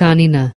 kanina